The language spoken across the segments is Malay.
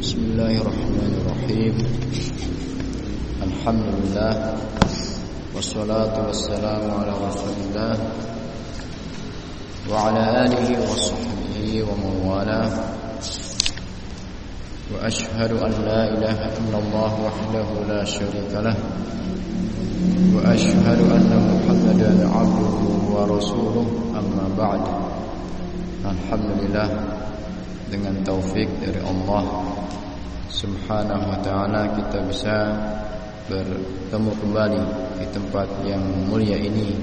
بسم الله الرحمن الرحيم. الحمد لله والصلاة والسلام على رسول الله وعلى آله وصحبه ومن والاه. وأشهد أن لا إله إلا الله وحده لا شريك له. وأشهد أن محمدا عبده ورسوله. أما بعد الحمد لله dengan taufik dari Allah. Subhanahu wa taala kita bisa bertemu kembali di tempat yang mulia ini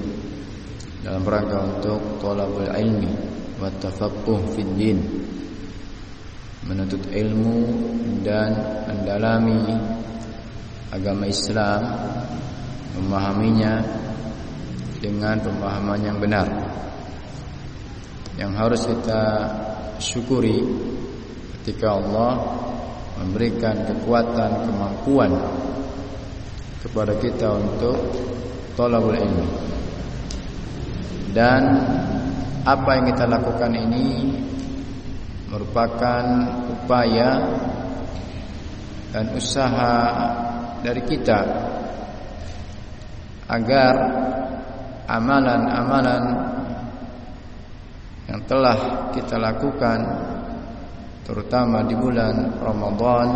dalam rangka untuk thalabul ilmi wa tafaqquh fid din menuntut ilmu dan mendalami agama Islam memahaminya dengan pemahaman yang benar. Yang harus kita syukuri ketika Allah memberikan kekuatan kemampuan kepada kita untuk thalabul ilmi. Dan apa yang kita lakukan ini merupakan upaya dan usaha dari kita agar amalan-amalan yang telah kita lakukan terutama di bulan Ramadan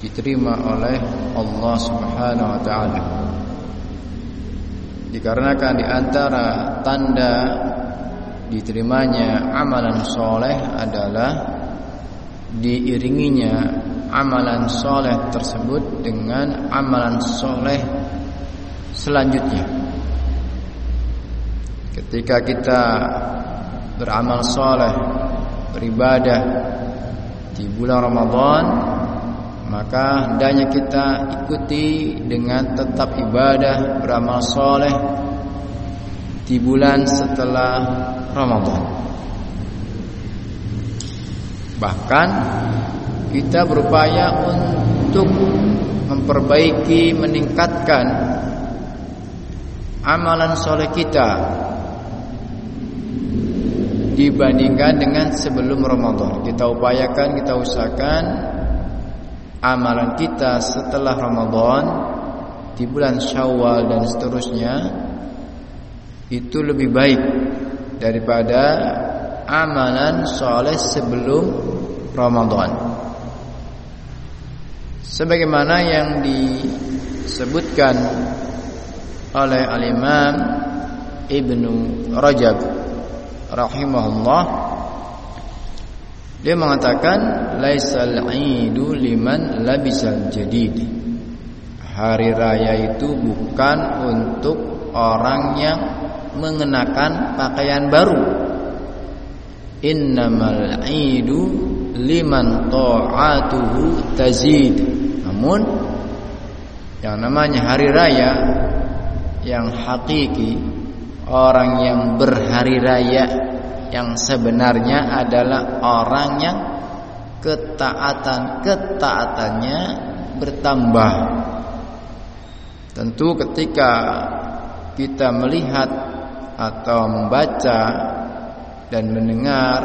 diterima oleh Allah Subhanahu wa taala. Dikarenakan di antara tanda diterimanya amalan soleh adalah diiringinya amalan soleh tersebut dengan amalan soleh selanjutnya. Ketika kita beramal soleh, beribadah di bulan Ramadan, maka hendaknya kita ikuti dengan tetap ibadah, beramal soleh di bulan setelah Ramadan. Bahkan kita berupaya untuk memperbaiki, meningkatkan amalan soleh kita dibandingkan dengan sebelum Ramadan. Kita upayakan, kita usahakan amalan kita setelah Ramadan di bulan Syawal dan seterusnya itu lebih baik daripada amalan soleh sebelum Ramadan. Sebagaimana yang disebutkan oleh Al-Imam Ibnu Rajab rahimahullah dia mengatakan laisal idu liman labisal jadid. Hari raya itu bukan untuk orang yang mengenakan pakaian baru. Innamal idu liman ta'atuhu tazid. Namun yang namanya hari raya yang hakiki orang yang berhari raya yang sebenarnya adalah orang yang ketaatan ketaatannya bertambah. Tentu ketika kita melihat atau membaca dan mendengar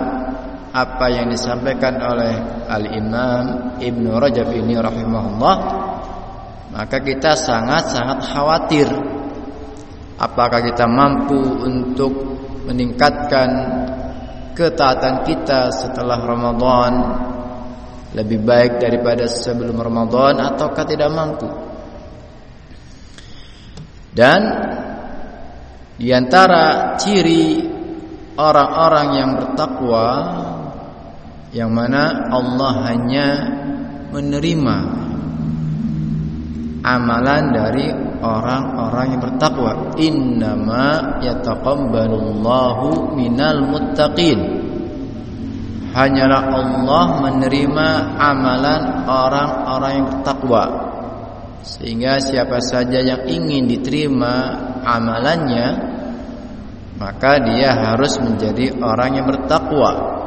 apa yang disampaikan oleh Al-Imam Ibn Rajab ini rahimahullah maka kita sangat-sangat khawatir apakah kita mampu untuk meningkatkan ketaatan kita setelah Ramadan? Lebih baik daripada sebelum Ramadan ataukah tidak mampu? Dan di antara ciri orang-orang yang bertakwa yang mana Allah hanya menerima amalan dari orang-orang yang bertakwa. Innama yataqabbalullahu minal muttaqin. Hanyalah Allah menerima amalan orang-orang yang bertakwa. Sehingga siapa saja yang ingin diterima amalannya maka dia harus menjadi orang yang bertakwa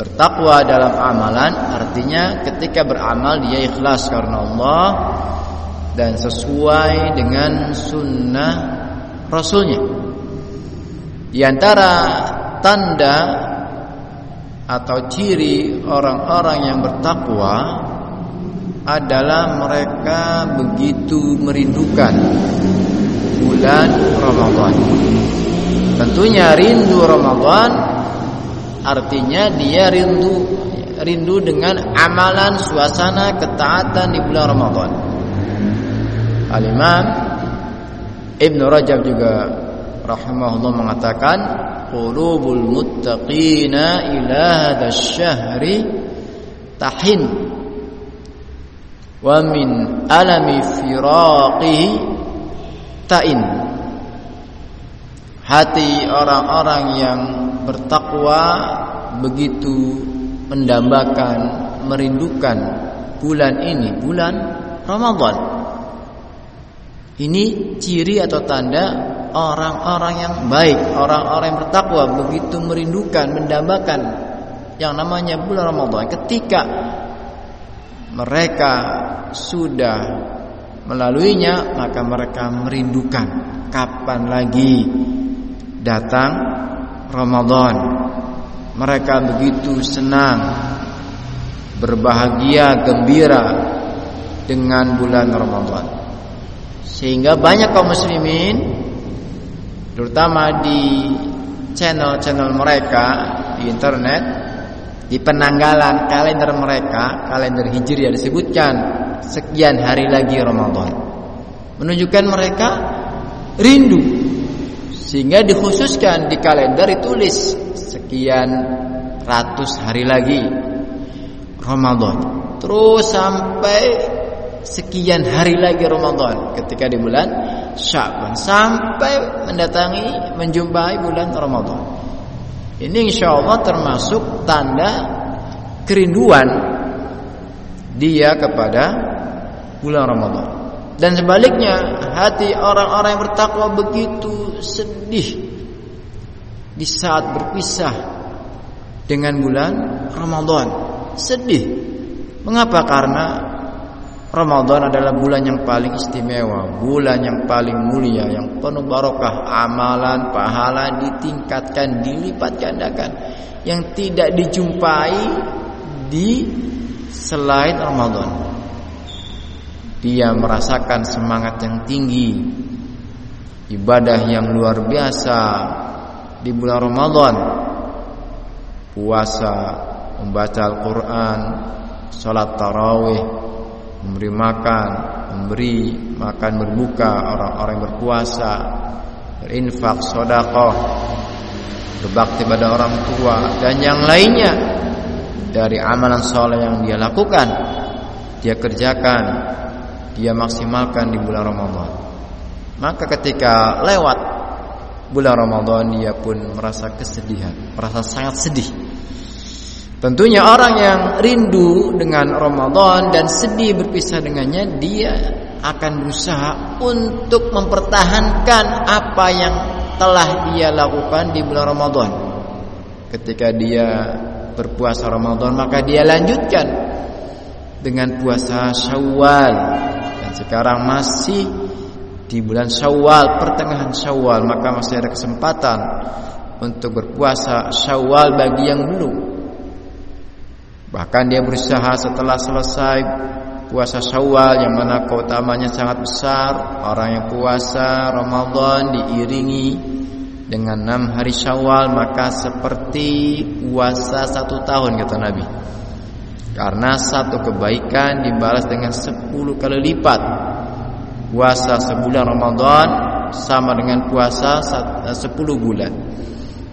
bertakwa dalam amalan artinya ketika beramal dia ikhlas karena Allah dan sesuai dengan sunnah Rasulnya. Di antara tanda atau ciri orang-orang yang bertakwa adalah mereka begitu merindukan bulan Ramadan. Tentunya rindu Ramadan artinya dia rindu rindu dengan amalan suasana ketaatan di bulan Ramadan. Al-Imam Ibn Rajab juga rahimahullah mengatakan qulubul muttaqina ila hadzal syahri tahin wa min alami firaqihi ta'in hati orang-orang yang bertakwa begitu mendambakan merindukan bulan ini bulan Ramadan. Ini ciri atau tanda orang-orang yang baik orang-orang yang bertakwa begitu merindukan mendambakan yang namanya bulan Ramadan. Ketika mereka sudah melaluinya maka mereka merindukan kapan lagi datang Ramadan mereka begitu senang berbahagia gembira dengan bulan Ramadan sehingga banyak kaum muslimin terutama di channel-channel mereka di internet di penanggalan kalender mereka, kalender Hijriah disebutkan sekian hari lagi Ramadan. Menunjukkan mereka rindu. Sehingga dikhususkan di kalender ditulis sekian ratus hari lagi Ramadan. Terus sampai sekian hari lagi Ramadan ketika di bulan Syaban sampai mendatangi menjumpai bulan Ramadan. Ini insya Allah termasuk tanda kerinduan dia kepada bulan Ramadan. Dan sebaliknya, hati orang-orang yang bertakwa begitu sedih di saat berpisah dengan bulan Ramadan. Sedih. Mengapa? Karena Ramadan adalah bulan yang paling istimewa, bulan yang paling mulia, yang penuh barokah, amalan, pahala ditingkatkan, dilipat gandakan, yang tidak dijumpai di selain Ramadan. Dia merasakan semangat yang tinggi, ibadah yang luar biasa di bulan Ramadan, puasa, membaca Al-Quran, salat tarawih, memberi makan, memberi makan berbuka orang-orang berpuasa, berinfak, sedekah, berbakti pada orang tua dan yang lainnya. Dari amalan soleh yang dia lakukan, dia kerjakan, dia maksimalkan di bulan Ramadan. Maka ketika lewat bulan Ramadan dia pun merasa kesedihan, merasa sangat sedih Tentunya orang yang rindu dengan Ramadan dan sedih berpisah dengannya, dia akan berusaha untuk mempertahankan apa yang telah dia lakukan di bulan Ramadan. Ketika dia berpuasa Ramadan, maka dia lanjutkan dengan puasa Syawal. Sekarang masih di bulan Syawal, pertengahan Syawal, maka masih ada kesempatan untuk berpuasa Syawal bagi yang belum. Bahkan dia berusaha setelah selesai puasa Syawal yang mana keutamanya sangat besar, orang yang puasa Ramadan diiringi dengan enam hari Syawal maka seperti puasa satu tahun kata Nabi. Karena satu kebaikan dibalas dengan sepuluh kali lipat. Puasa sebulan Ramadan sama dengan puasa sepuluh bulan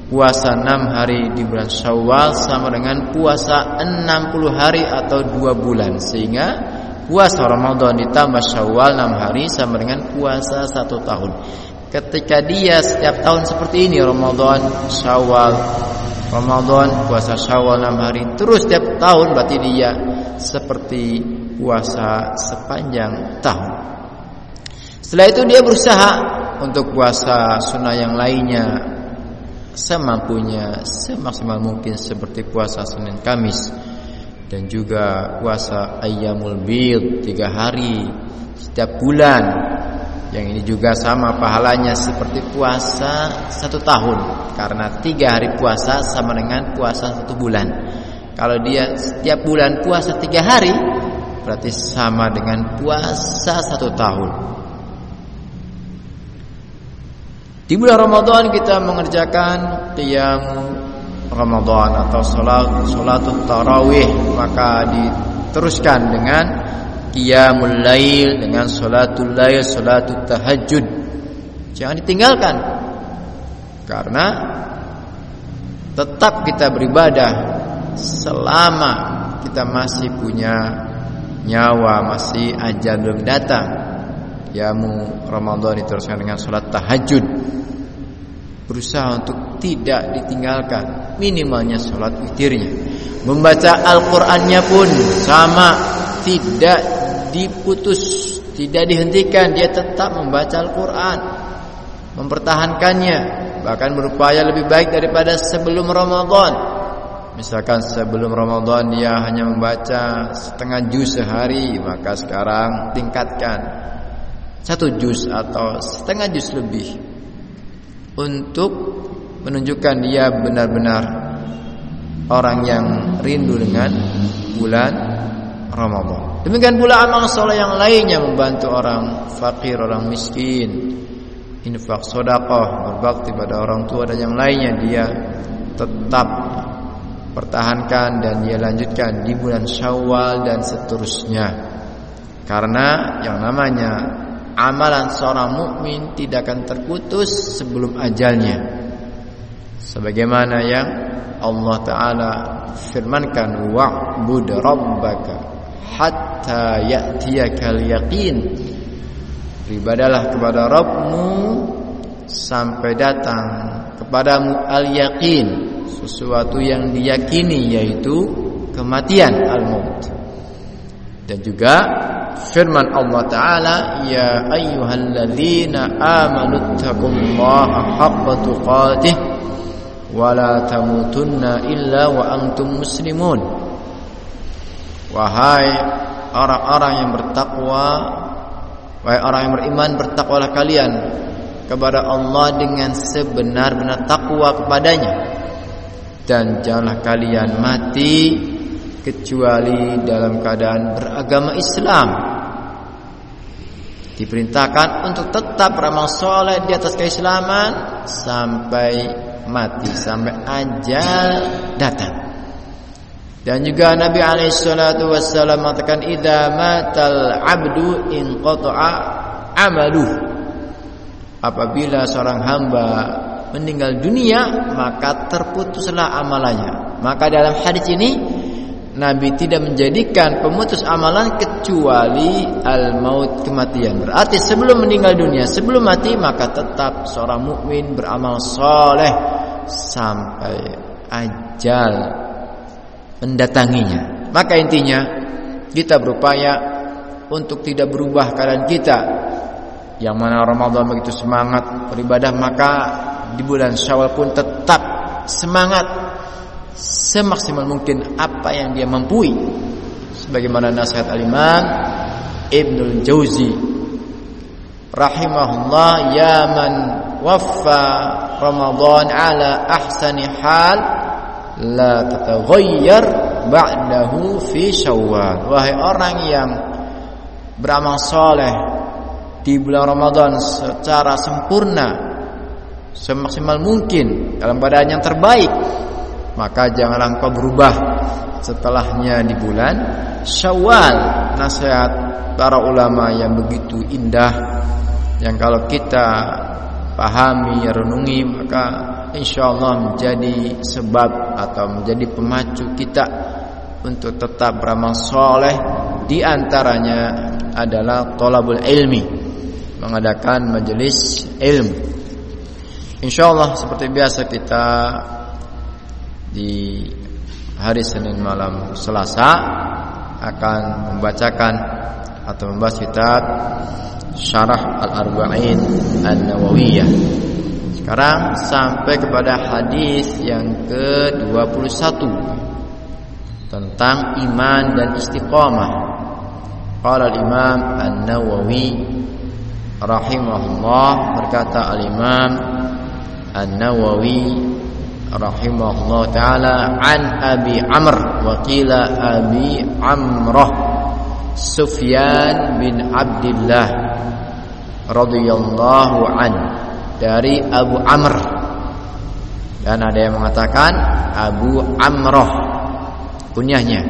puasa 6 hari di bulan Syawal sama dengan puasa 60 hari atau 2 bulan sehingga puasa Ramadan ditambah Syawal 6 hari sama dengan puasa 1 tahun. Ketika dia setiap tahun seperti ini Ramadan, Syawal, Ramadan, puasa Syawal 6 hari terus setiap tahun berarti dia seperti puasa sepanjang tahun. Setelah itu dia berusaha untuk puasa sunnah yang lainnya semampunya semaksimal mungkin seperti puasa Senin Kamis dan juga puasa Ayyamul Bid tiga hari setiap bulan yang ini juga sama pahalanya seperti puasa satu tahun. Karena tiga hari puasa sama dengan puasa satu bulan. Kalau dia setiap bulan puasa tiga hari Berarti sama dengan puasa satu tahun. Di bulan Ramadan kita mengerjakan Qiyam Ramadan atau salat salatul tarawih. Maka diteruskan dengan qiyamul lail dengan salatul lail salatul tahajud jangan ditinggalkan. Karena tetap kita beribadah selama kita masih punya nyawa masih ajal belum datang. Yamu Ramadan diteruskan dengan salat tahajud berusaha untuk tidak ditinggalkan. Minimalnya sholat witirnya. Membaca Al-Qur'annya pun sama. Tidak diputus tidak dihentikan dia tetap membaca Al-Qur'an mempertahankannya bahkan berupaya lebih baik daripada sebelum Ramadan misalkan sebelum Ramadan dia hanya membaca setengah juz sehari maka sekarang tingkatkan satu juz atau setengah juz lebih untuk menunjukkan dia benar-benar orang yang rindu dengan bulan Ramadan. Demikian pula amal soleh yang lainnya membantu orang fakir, orang miskin, infak sedekah, berbakti pada orang tua dan yang lainnya dia tetap pertahankan dan dia lanjutkan di bulan Syawal dan seterusnya. Karena yang namanya amalan seorang mukmin tidak akan terputus sebelum ajalnya. Sebagaimana yang Allah Taala firmankan wa'bud rabbaka hatta ya'tiyakal yaqin. Beribadalah kepada Rabbmu sampai datang kepadamu al-yaqin, sesuatu yang diyakini yaitu kematian al-maut. Dan juga firman Allah taala ya ayyuhalladzina amanu taqullaha haqqa tuqatih wa la tamutunna illa wa antum muslimun wahai orang-orang yang bertakwa wahai orang yang beriman bertakwalah kalian kepada Allah dengan sebenar-benar takwa kepadanya dan janganlah kalian mati kecuali dalam keadaan beragama Islam. Diperintahkan untuk tetap beramal soleh di atas keislaman sampai mati, sampai ajal datang. Dan juga Nabi alaihi salatu wasallam mengatakan idza matal abdu in qata'a amalu. Apabila seorang hamba meninggal dunia maka terputuslah amalannya. Maka dalam hadis ini Nabi tidak menjadikan pemutus amalan kecuali al-maut kematian. Berarti sebelum meninggal dunia, sebelum mati maka tetap seorang mukmin beramal soleh sampai ajal mendatanginya. Maka intinya kita berupaya untuk tidak berubah keadaan kita. Yang mana Ramadan begitu semangat beribadah maka di bulan Syawal pun tetap semangat semaksimal mungkin apa yang dia mampu sebagaimana nasihat al-Imam Ibnu Jauzi rahimahullah ya man waffa Ramadan ala ahsani hal la tataghayyar ba'dahu fi Syawal. Wahai orang yang beramal soleh di bulan Ramadan secara sempurna semaksimal mungkin dalam keadaan yang terbaik maka janganlah engkau berubah setelahnya di bulan Syawal. Nasihat para ulama yang begitu indah yang kalau kita pahami renungi maka insyaallah menjadi sebab atau menjadi pemacu kita untuk tetap beramal soleh di antaranya adalah tolabul ilmi mengadakan majelis ilmu insyaallah seperti biasa kita di hari Senin malam Selasa akan membacakan atau membahas kitab Syarah Al-Arba'in An-Nawawiyah. Sekarang sampai kepada hadis yang ke-21 tentang iman dan istiqamah. Qala al-Imam An-Nawawi rahimahullah berkata al-Imam An-Nawawi rahimahullah taala an Abi Amr wa qila Abi Amrah Sufyan bin Abdullah radhiyallahu an dari Abu Amr. Dan ada yang mengatakan Abu Amrah kunyahnya.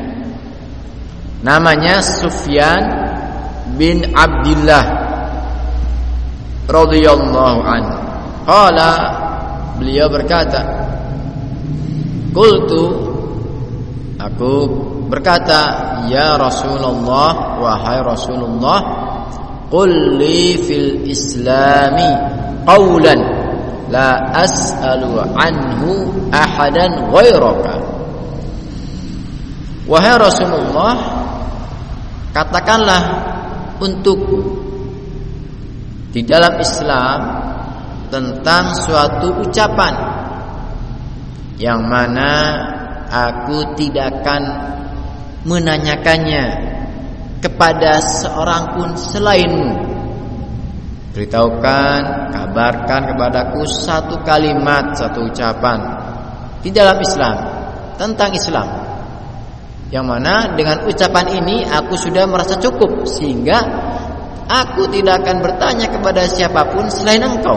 Namanya Sufyan bin Abdullah radhiyallahu an qala beliau berkata Qultu aku berkata ya Rasulullah wahai Rasulullah qul fil islami qawlan la as'alu anhu ahadan ghairaka wahai Rasulullah katakanlah untukku di dalam Islam tentang suatu ucapan yang mana aku tidak akan menanyakannya kepada seorang pun selainmu beritahukan kabarkan kepadaku satu kalimat satu ucapan di dalam Islam tentang Islam yang mana dengan ucapan ini aku sudah merasa cukup sehingga aku tidak akan bertanya kepada siapapun selain engkau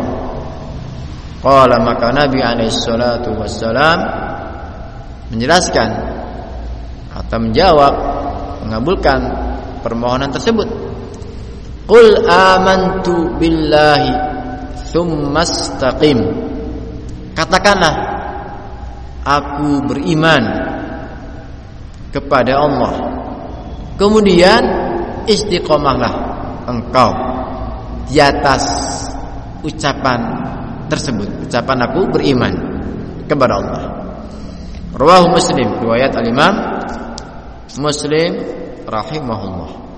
Qala maka Nabi alaihi salatu wassalam menjelaskan atau menjawab mengabulkan permohonan tersebut. Qul amantu billahi tsumma istaqim. Katakanlah aku beriman kepada Allah. Kemudian istiqomahlah engkau di atas ucapan tersebut ucapan aku beriman kepada Allah rawahu muslim riwayat al-imam muslim rahimahullah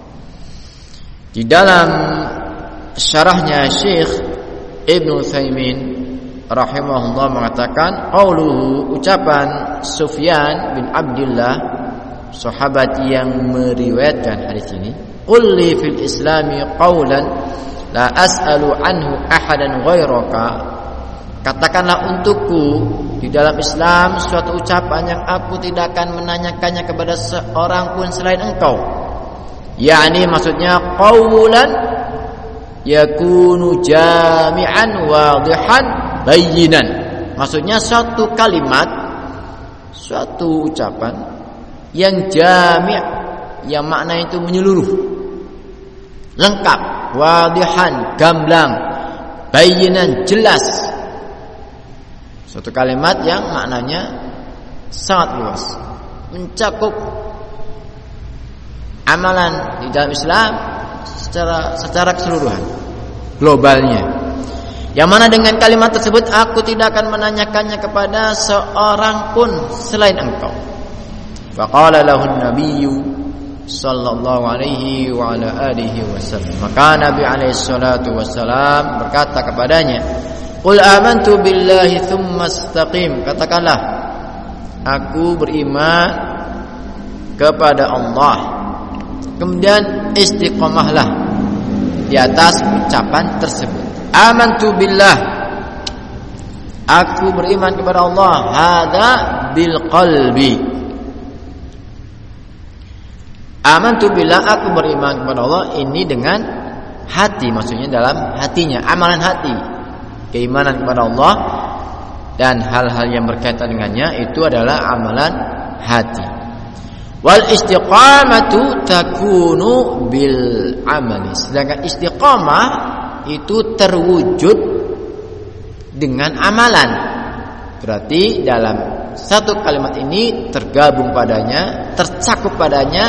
di dalam syarahnya Syekh Ibn Thaymin rahimahullah mengatakan qauluhu ucapan Sufyan bin Abdullah sahabat yang meriwayatkan hadis ini qul li fil islami qawlan la as'alu anhu ahadan ghairaka Katakanlah untukku di dalam Islam suatu ucapan yang aku tidak akan menanyakannya kepada seorang pun selain engkau. Yani maksudnya qawlan yakunu jami'an wadihan bayinan. Maksudnya suatu kalimat suatu ucapan yang jami' yang makna itu menyeluruh. Lengkap, wadihan, gamblang, bayinan, jelas Suatu kalimat yang maknanya sangat luas, mencakup amalan di dalam Islam secara secara keseluruhan, globalnya. Yang mana dengan kalimat tersebut aku tidak akan menanyakannya kepada seorang pun selain engkau. Faqala lahu an-nabiyyu sallallahu alaihi wa ala alihi wasallam. Maka Nabi alaihi salatu wasallam berkata kepadanya, Qul amantu billahi thumma istaqim. Katakanlah aku beriman kepada Allah. Kemudian istiqamahlah di atas ucapan tersebut. Amantu billah. Aku beriman kepada Allah. Hada bil qalbi. Amantu billah aku beriman kepada Allah ini dengan hati maksudnya dalam hatinya, amalan hati keimanan kepada Allah dan hal-hal yang berkaitan dengannya itu adalah amalan hati. Wal istiqamatu takunu bil amali. Sedangkan istiqamah itu terwujud dengan amalan. Berarti dalam satu kalimat ini tergabung padanya, tercakup padanya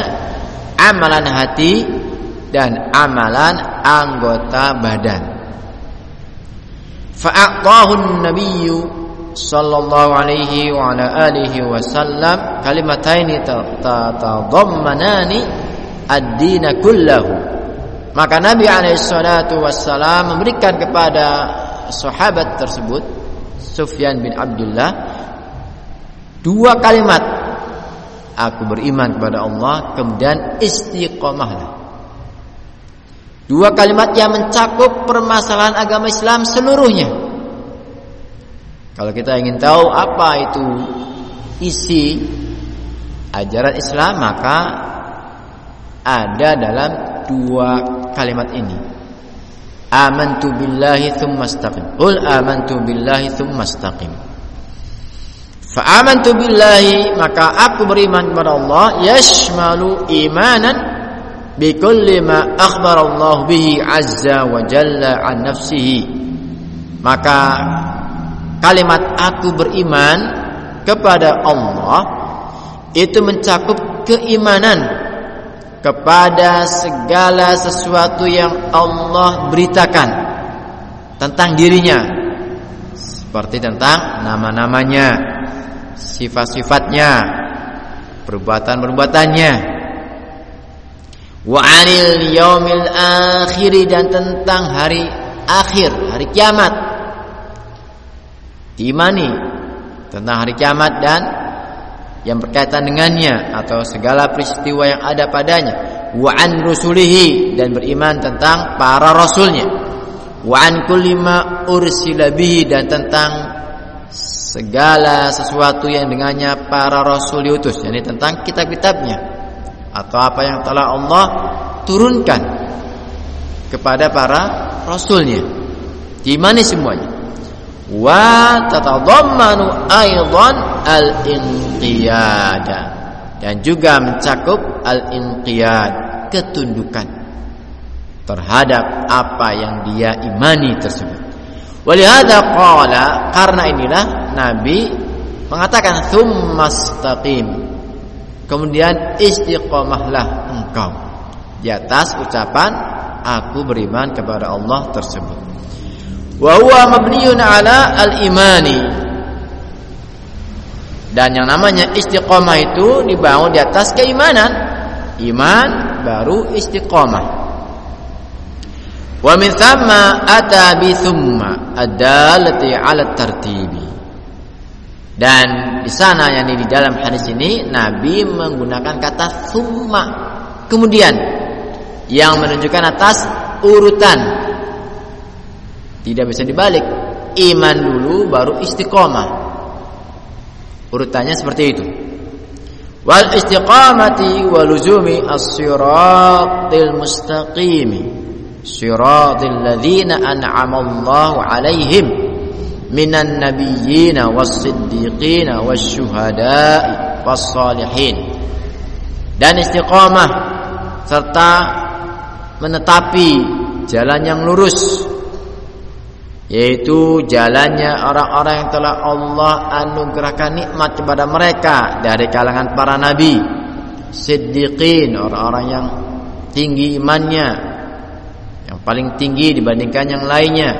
amalan hati dan amalan anggota badan. Fa'aqahu an-nabiyyu sallallahu alaihi wa ala alihi wasallam kalimataini tatadammanani ad-din kullahu. Maka nabi alaihi salatu wassalam memberikan kepada sahabat tersebut Sufyan bin Abdullah dua kalimat. Aku beriman kepada Allah kemudian istiqomahlah. Dua kalimat yang mencakup permasalahan agama Islam seluruhnya. Kalau kita ingin tahu apa itu isi ajaran Islam maka ada dalam dua kalimat ini. Amantu billahi thumma istaqim. Qul amantu billahi thumma istaqim. Fa amantu billahi maka aku beriman kepada Allah yashmalu imanan bi kulli ma akhbara Allah bihi azza wa jalla an nafsihi. Maka kalimat aku beriman kepada Allah itu mencakup keimanan kepada segala sesuatu yang Allah beritakan tentang dirinya. Seperti tentang nama-namanya sifat-sifatnya perbuatan-perbuatannya. Wa 'anil yaumil akhir dan tentang hari akhir hari kiamat imani tentang hari kiamat dan yang berkaitan dengannya atau segala peristiwa yang ada padanya. Wa an rusulihi dan beriman tentang para rasulnya. Wa an kulli ma ursila bihi dan tentang segala sesuatu yang dengannya para rasul diutus. Yakni tentang kitab-kitabnya. Atau apa yang telah Allah turunkan kepada para rasulnya. Dimana semuanya wa tatadammanu aidan al-inqiyad dan juga mencakup al-inqiyad ketundukan terhadap apa yang dia imani tersebut. Walihada qala karena inilah Nabi mengatakan tsumastaqim. Kemudian istiqomahlah engkau di atas ucapan aku beriman kepada Allah tersebut. Wa huwa mabniun ala al-imani. Dan yang namanya istiqomah itu dibangun di atas keimanan. Iman baru istiqomah. Wa min thamma ata bi thumma adallati 'ala tartibi. Dan di sana yang di dalam hadis ini Nabi menggunakan kata thumma kemudian yang menunjukkan atas urutan tidak bisa dibalik. Iman dulu baru istiqomah. Urutannya seperti itu. Wal istiqamati wal luzumi as-siratil mustaqim. Siratil ladzina an'ama Allahu 'alaihim minan nabiyyin was-siddiqin wasyuhada'i was-salihin. Dan istiqamah serta menetapi jalan yang lurus yaitu jalannya orang-orang yang telah Allah anugerahkan nikmat kepada mereka dari kalangan para nabi, siddiqin, orang-orang yang tinggi imannya, yang paling tinggi dibandingkan yang lainnya,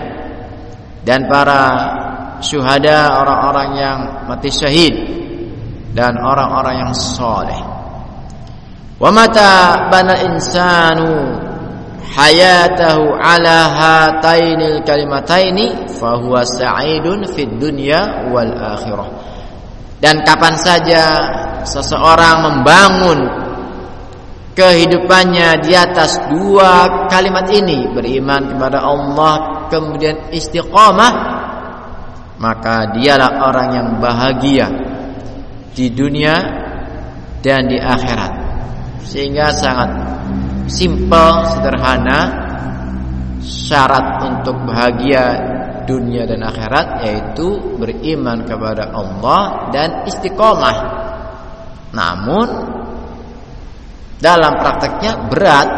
dan para syuhada, orang-orang yang mati syahid, dan orang-orang yang soleh. Wa mata bana insanu hayatahu ala hatainil kalimataini fahuwa sa'idun fid dunya wal akhirah. Dan kapan saja seseorang membangun kehidupannya di atas dua kalimat ini beriman kepada Allah kemudian istiqamah maka dialah orang yang bahagia di dunia dan di akhirat. Sehingga sangat simple, sederhana syarat untuk bahagia dunia dan akhirat yaitu beriman kepada Allah dan istiqomah. Namun dalam prakteknya berat.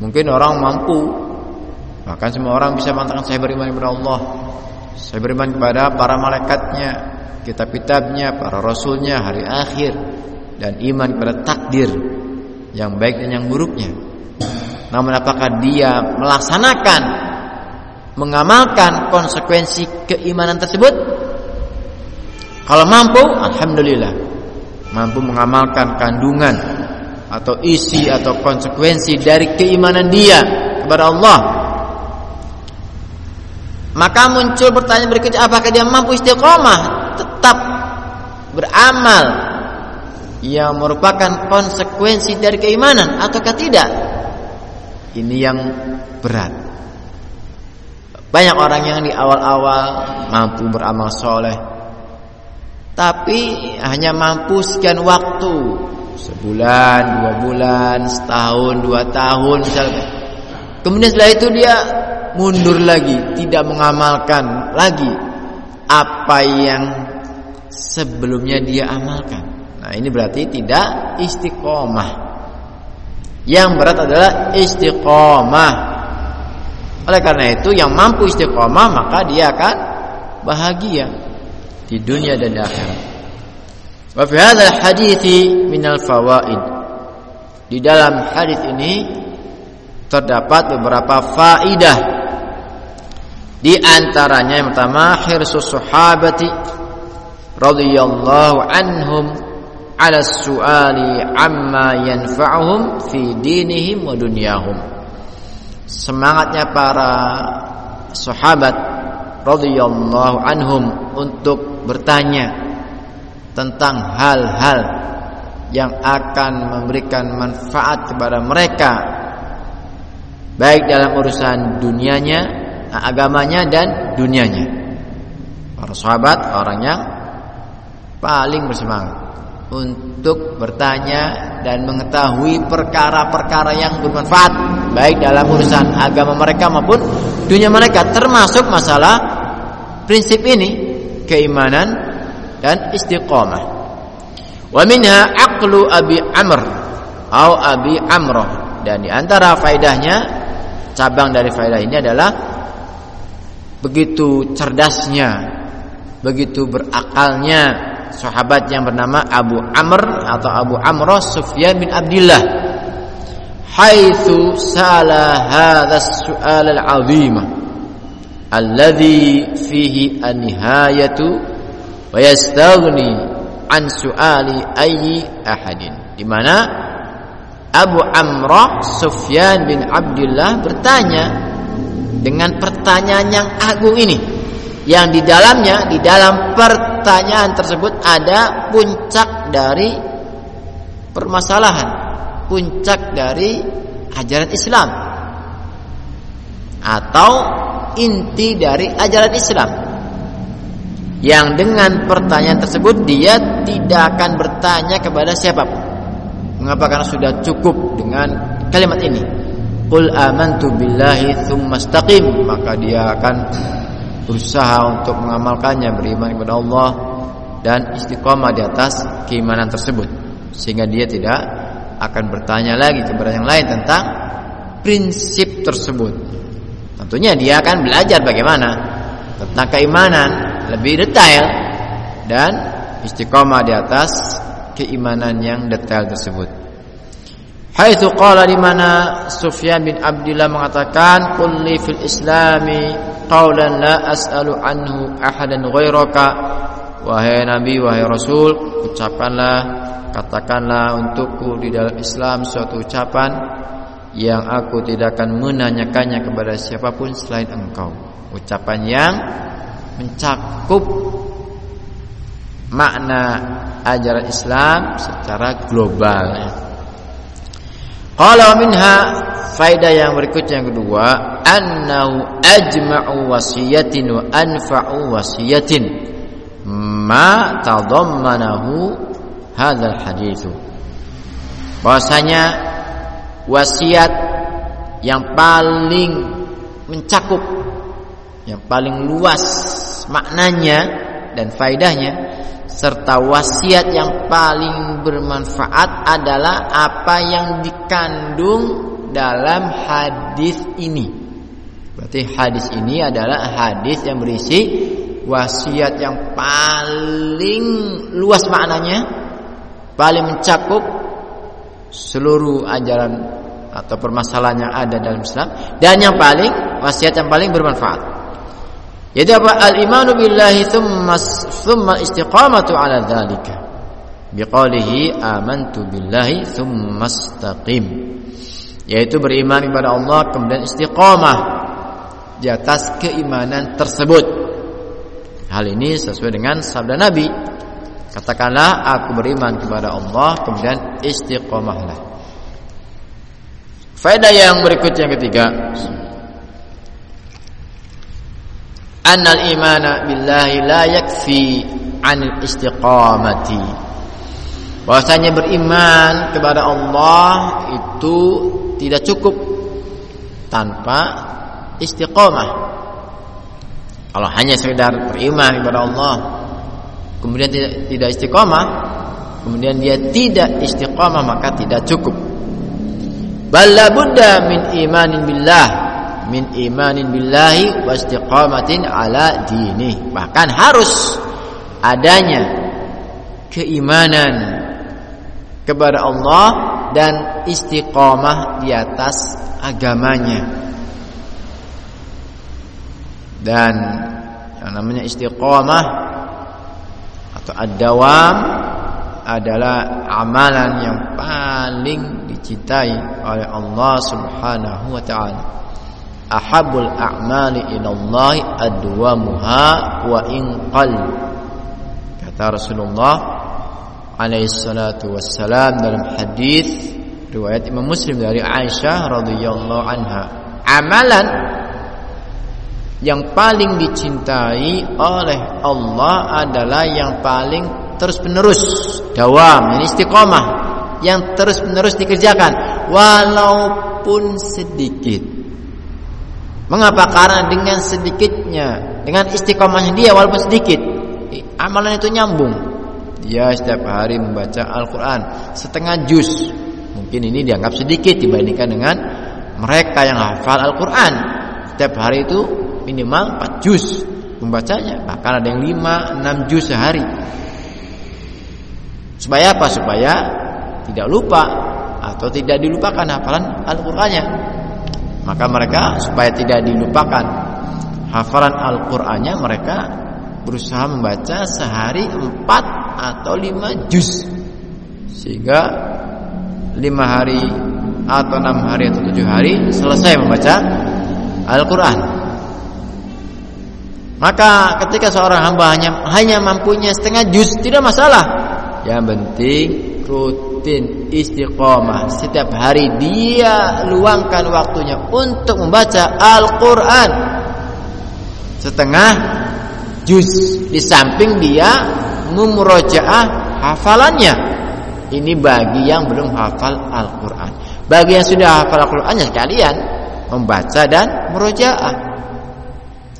Mungkin orang mampu bahkan semua orang bisa mengatakan saya beriman kepada Allah. Saya beriman kepada para malaikatnya, kitab-kitabnya, para rasulnya, hari akhir dan iman kepada takdir yang baik dan yang buruknya. Namun apakah dia melaksanakan mengamalkan konsekuensi keimanan tersebut? Kalau mampu, alhamdulillah. Mampu mengamalkan kandungan atau isi atau konsekuensi dari keimanan dia kepada Allah. Maka muncul pertanyaan berikutnya apakah dia mampu istiqomah tetap beramal yang merupakan konsekuensi dari keimanan ataukah tidak? Ini yang berat. Banyak orang yang di awal-awal mampu beramal soleh, tapi hanya mampu sekian waktu, sebulan, dua bulan, setahun, dua tahun, misalnya. Kemudian setelah itu dia mundur lagi, tidak mengamalkan lagi apa yang sebelumnya dia amalkan. Nah, ini berarti tidak istiqomah. Yang berat adalah istiqomah. Oleh karena itu yang mampu istiqomah maka dia akan bahagia di dunia dan di akhirat. Wa fi hadzal hadithi min al fawaid. Di dalam hadis ini terdapat beberapa faidah. Di antaranya yang pertama hirsus sahabati radhiyallahu anhum ala suali amma yanfa'uhum fi dinihim wa dunyahum semangatnya para sahabat radhiyallahu anhum untuk bertanya tentang hal-hal yang akan memberikan manfaat kepada mereka baik dalam urusan dunianya, agamanya dan dunianya. Para sahabat orang yang paling bersemangat untuk bertanya dan mengetahui perkara-perkara yang bermanfaat baik dalam urusan agama mereka maupun dunia mereka termasuk masalah prinsip ini keimanan dan istiqamah. Wa minha aqlu Abi Amr atau Abi Amrah dan di antara faedahnya cabang dari faedah ini adalah begitu cerdasnya begitu berakalnya sahabat yang bernama Abu Amr atau Abu Amrah Sufyan bin Abdullah haitsu sala hadha as-su'al al-'azim alladhi fihi an-nihayatu wa yastaghni an su'ali ayyi ahadin. Di mana Abu Amrah Sufyan bin Abdullah bertanya dengan pertanyaan yang agung ini yang di dalamnya di dalam pertanyaan tersebut ada puncak dari permasalahan puncak dari ajaran Islam. Atau inti dari ajaran Islam. Yang dengan pertanyaan tersebut dia tidak akan bertanya kepada siapa pun. Mengapa? Karena sudah cukup dengan kalimat ini. Qul amantu billahi tsumma maka dia akan berusaha untuk mengamalkannya beriman kepada Allah dan istiqomah di atas keimanan tersebut sehingga dia tidak akan bertanya lagi kepada yang lain tentang prinsip tersebut. Tentunya dia akan belajar bagaimana tentang keimanan lebih detail dan istiqomah di atas keimanan yang detail tersebut. Haitsu qala di mana Sufyan bin Abdullah mengatakan kulli fil islami qaulan la as'alu anhu ahadan ghairaka wahai nabi wahai rasul ucapkanlah katakanlah untukku di dalam Islam suatu ucapan yang aku tidak akan menanyakannya kepada siapapun selain engkau ucapan yang mencakup makna ajaran Islam secara global. Qala minha faedah yang berikutnya yang kedua, annahu ajma'u wasiyatin wa anfa'u wasiyatin ma tadammanahu hadzal hadits. Bahwasanya wasiat yang paling mencakup yang paling luas maknanya dan faedahnya serta wasiat yang paling bermanfaat adalah apa yang dikandung dalam hadis ini. Berarti hadis ini adalah hadis yang berisi wasiat yang paling luas maknanya, paling mencakup seluruh ajaran atau permasalahan yang ada dalam Islam dan yang paling wasiat yang paling bermanfaat. Jadi apa al-imanu billahi thumma thumma istiqamatu ala dzalika. Biqaulihi amantu billahi thumma istaqim. Yaitu beriman kepada Allah kemudian istiqamah di atas keimanan tersebut. Hal ini sesuai dengan sabda Nabi. Katakanlah aku beriman kepada Allah kemudian istiqamahlah. Faedah yang berikut yang ketiga annal imana billahi la yakfi anil istiqamati. Bahwasanya beriman kepada Allah itu tidak cukup tanpa istiqamah. Kalau hanya sekedar beriman kepada Allah kemudian tidak, tidak istiqamah kemudian dia tidak istiqamah maka tidak cukup. Balla budda min imanin billah min imanin billahi wa istiqamatin ala dini. Bahkan harus adanya keimanan kepada Allah dan istiqamah di atas agamanya. Dan yang namanya istiqamah atau ad-dawam adalah amalan yang paling dicintai oleh Allah Subhanahu wa taala ahabul a'mali ilallahi adwamuha wa in qal kata Rasulullah alaihi salatu wassalam dalam hadis riwayat Imam Muslim dari Aisyah radhiyallahu anha. Amalan yang paling dicintai oleh Allah adalah yang paling terus menerus dawam ini istiqomah yang terus menerus dikerjakan. Walaupun sedikit Mengapa? Karena dengan sedikitnya, dengan istiqomahnya dia walaupun sedikit, amalan itu nyambung. Dia setiap hari membaca Al-Quran setengah juz. Mungkin ini dianggap sedikit dibandingkan dengan mereka yang hafal Al-Quran. Setiap hari itu minimal 4 juz membacanya. Bahkan ada yang 5, 6 juz sehari. Supaya apa? Supaya tidak lupa atau tidak dilupakan hafalan Al-Qurannya. Maka mereka supaya tidak dilupakan hafalan Al-Qur'annya mereka berusaha membaca sehari empat atau lima juz sehingga lima hari atau enam hari atau tujuh hari selesai membaca Al-Quran. Maka ketika seorang hamba hanya hanya mampunya setengah juz tidak masalah. Yang penting rutin istiqomah setiap hari dia luangkan waktunya untuk membaca Al-Qur'an. Setengah juz. Di samping dia memurojaah hafalannya. Ini bagi yang belum hafal Al-Qur'an. Bagi yang sudah hafal Al-Qur'annya sekalian membaca dan murojaah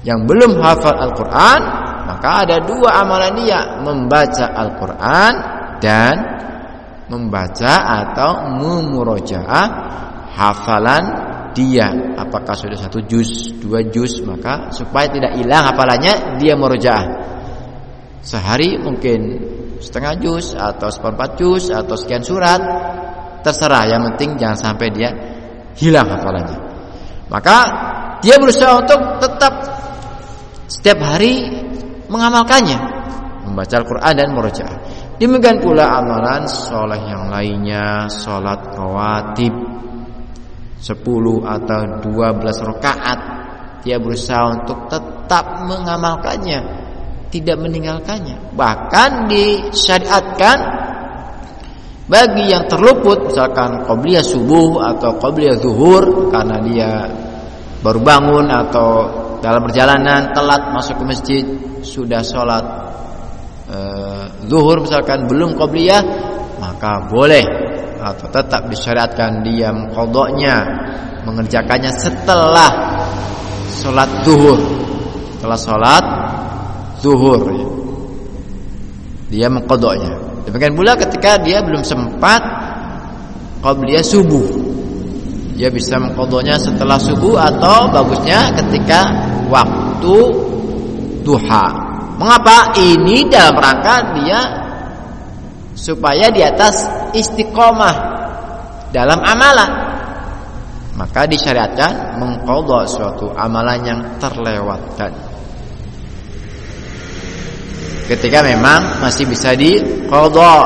yang belum hafal Al-Qur'an maka ada dua amalan dia. Membaca Al-Qur'an dan membaca atau memurojaah hafalan dia. Apakah sudah satu juz dua juz maka supaya tidak hilang hafalannya dia murojaah sehari mungkin setengah juz atau seperempat juz atau sekian surat terserah. Yang penting jangan sampai dia hilang hafalannya. Maka dia berusaha untuk tetap setiap hari mengamalkannya membaca Al-Quran dan murojaah Demikian pula amalan soleh yang lainnya, solat rawatib 10 atau 12 rakaat. Dia berusaha untuk tetap mengamalkannya, tidak meninggalkannya. Bahkan disyariatkan bagi yang terluput misalkan qabliyah subuh atau qabliyah zuhur karena dia baru bangun atau dalam perjalanan telat masuk ke masjid sudah sholat uh, zuhur misalkan belum qabliyah maka boleh. Atau tetap disyariatkan dia mengkodoknya mengerjakannya setelah sholat zuhur. Setelah sholat zuhur. Dia mengkodoknya demikian pula ketika dia belum sempat qabliyah subuh. Dia bisa mengkodoknya setelah subuh atau bagusnya ketika waktu duha Mengapa? Ini dalam rangka dia supaya di atas istiqomah dalam amalan. Maka disyariatkan mengqadha suatu amalan yang terlewatkan. Ketika memang masih bisa diqadha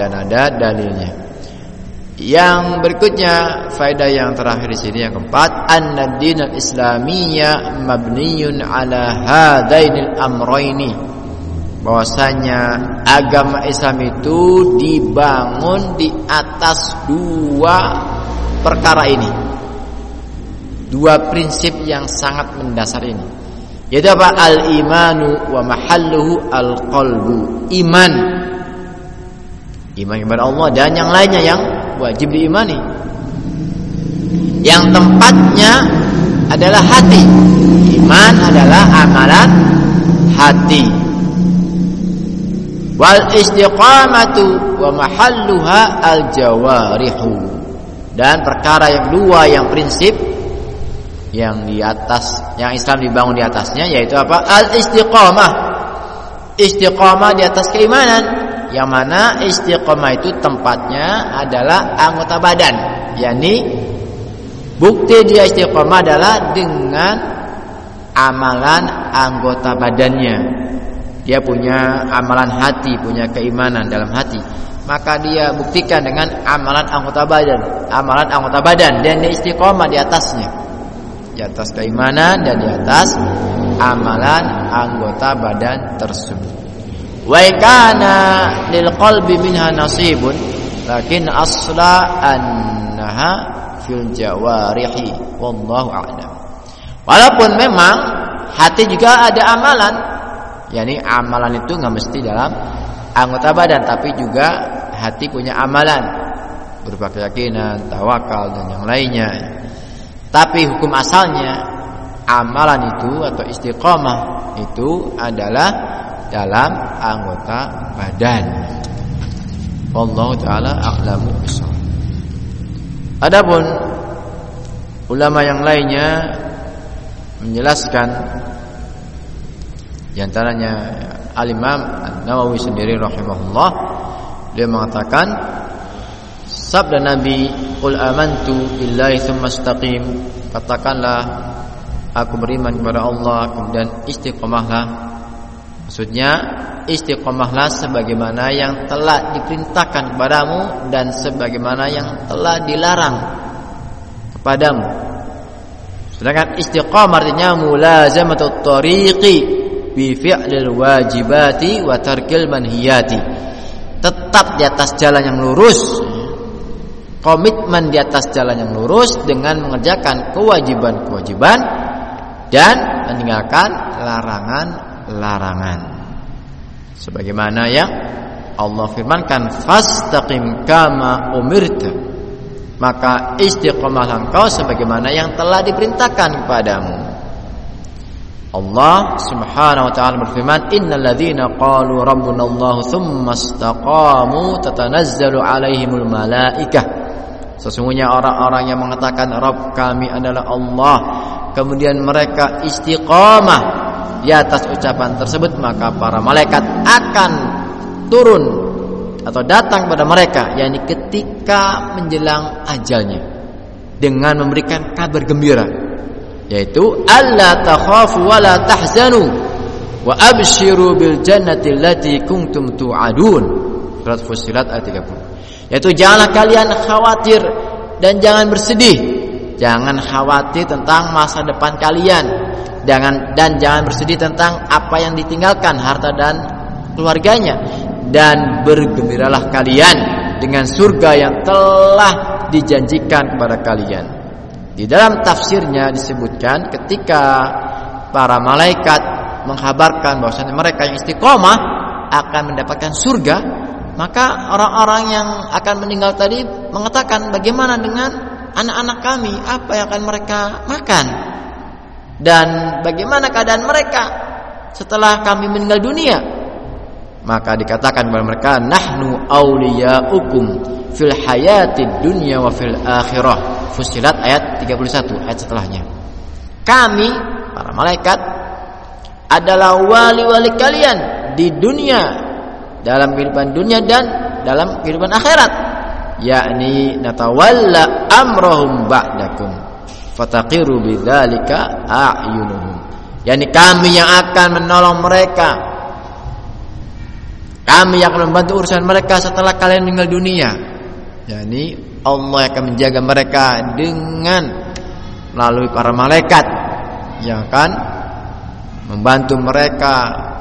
dan ada dalilnya. Yang berikutnya faedah yang terakhir di sini yang keempat an-din al-islamiyya mabniyun ala hadainil amrayni bahwasanya agama Islam itu dibangun di atas dua perkara ini dua prinsip yang sangat mendasar ini Yaitu apa? Al-imanu wa mahalluhu al-qalbu. Iman. Iman kepada Allah dan yang lainnya yang wajib diimani. Yang tempatnya adalah hati. Iman adalah amalan hati. Wal istiqamatu wa mahalluha al-jawarihu. Dan perkara yang dua yang prinsip yang di atas yang Islam dibangun di atasnya yaitu apa al istiqomah istiqomah di atas keimanan yang mana istiqomah itu tempatnya adalah anggota badan. Yakni bukti dia istiqomah adalah dengan amalan anggota badannya. Dia punya amalan hati punya keimanan dalam hati. Maka dia buktikan dengan amalan anggota badan amalan anggota badan. Dan dia istiqomah di atasnya. Di atas keimanan dan di atas amalan anggota badan tersebut. Wa kana lil qalbi minha nasibun lakin asla annaha fil jawarihi wallahu a'lam. Walaupun memang hati juga ada amalan, yakni amalan itu nggak mesti dalam anggota badan tapi juga hati punya amalan berupa keyakinan, tawakal dan yang lainnya. Tapi hukum asalnya amalan itu atau istiqomah itu adalah dalam anggota badan. Allah taala a'lamu bishawab. Adapun ulama yang lainnya menjelaskan di antaranya Al-Imam An-Nawawi sendiri rahimahullah dia mengatakan sabda Nabi qul amantu billahi tsumma istaqim katakanlah aku beriman kepada Allah kemudian istiqomahlah maksudnya istiqomahlah sebagaimana yang telah diperintahkan kepadamu dan sebagaimana yang telah dilarang kepadamu. Sedangkan istiqamah artinya mulazamatut tariqi bi fi'lil wajibati wa tarkil manhiyati. Tetap di atas jalan yang lurus komitmen di atas jalan yang lurus dengan mengerjakan kewajiban-kewajiban dan meninggalkan larangan-larangan. Sebagaimana yang Allah firmankan fastaqim kama umirta maka istiqomahlah engkau sebagaimana yang telah diperintahkan kepadamu. Allah Subhanahu wa taala berfirman innal ladzina qalu rabbuna Allah tsumma istaqamu tatanazzalu alaihimul malaikah Sesungguhnya orang-orang yang mengatakan Rabb kami adalah Allah Kemudian mereka istiqamah Di atas ucapan tersebut Maka para malaikat akan turun Atau datang kepada mereka yakni ketika menjelang ajalnya Dengan memberikan kabar gembira Yaitu Allah takhafu wa la tahzanu Wa abshiru bil jannati allati kuntum tu'adun Surat Fussilat ayat 30 yaitu janganlah kalian khawatir dan jangan bersedih. Jangan khawatir tentang masa depan kalian. Jangan dan jangan bersedih tentang apa yang ditinggalkan harta dan keluarganya dan bergembiralah kalian dengan surga yang telah dijanjikan kepada kalian. Di dalam tafsirnya disebutkan ketika para malaikat menghabarkan bahwasanya mereka yang istiqomah akan mendapatkan surga maka orang-orang yang akan meninggal tadi mengatakan bagaimana dengan anak-anak kami, apa yang akan mereka makan? Dan bagaimana keadaan mereka setelah kami meninggal dunia? Maka dikatakan kepada mereka, "Nahnu auliyaukum fil hayatid dunya wa fil akhirah." Fusilat ayat 31 ayat setelahnya. Kami para malaikat adalah wali-wali kalian di dunia dalam kehidupan dunia dan dalam kehidupan akhirat yakni natawalla amrahum ba'dakum fataqiru bidzalika a'yunuhum. Yakni kami yang akan menolong mereka. Kami yang akan membantu urusan mereka setelah kalian meninggal dunia. Yakni Allah akan menjaga mereka dengan melalui para malaikat yang akan membantu mereka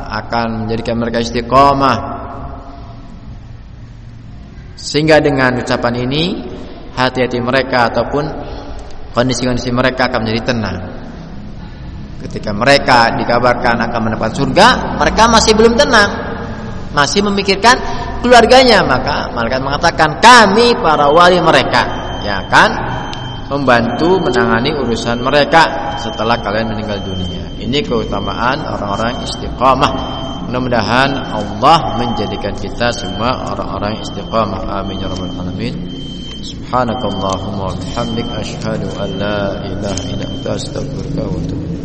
akan menjadikan mereka istiqomah sehingga dengan ucapan ini hati-hati mereka ataupun kondisi-kondisi mereka akan menjadi tenang. Ketika mereka dikabarkan akan mendapat surga, mereka masih belum tenang. Masih memikirkan keluarganya, maka malaikat mengatakan, "Kami para wali mereka yang akan membantu menangani urusan mereka setelah kalian meninggal dunia." Ini keutamaan orang-orang istiqamah. Mudah-mudahan Allah menjadikan kita semua orang-orang istiqamah. Amin ya rabbal alamin. Subhanakallahumma wa bihamdik asyhadu an la ilaha illa anta astaghfiruka wa atubu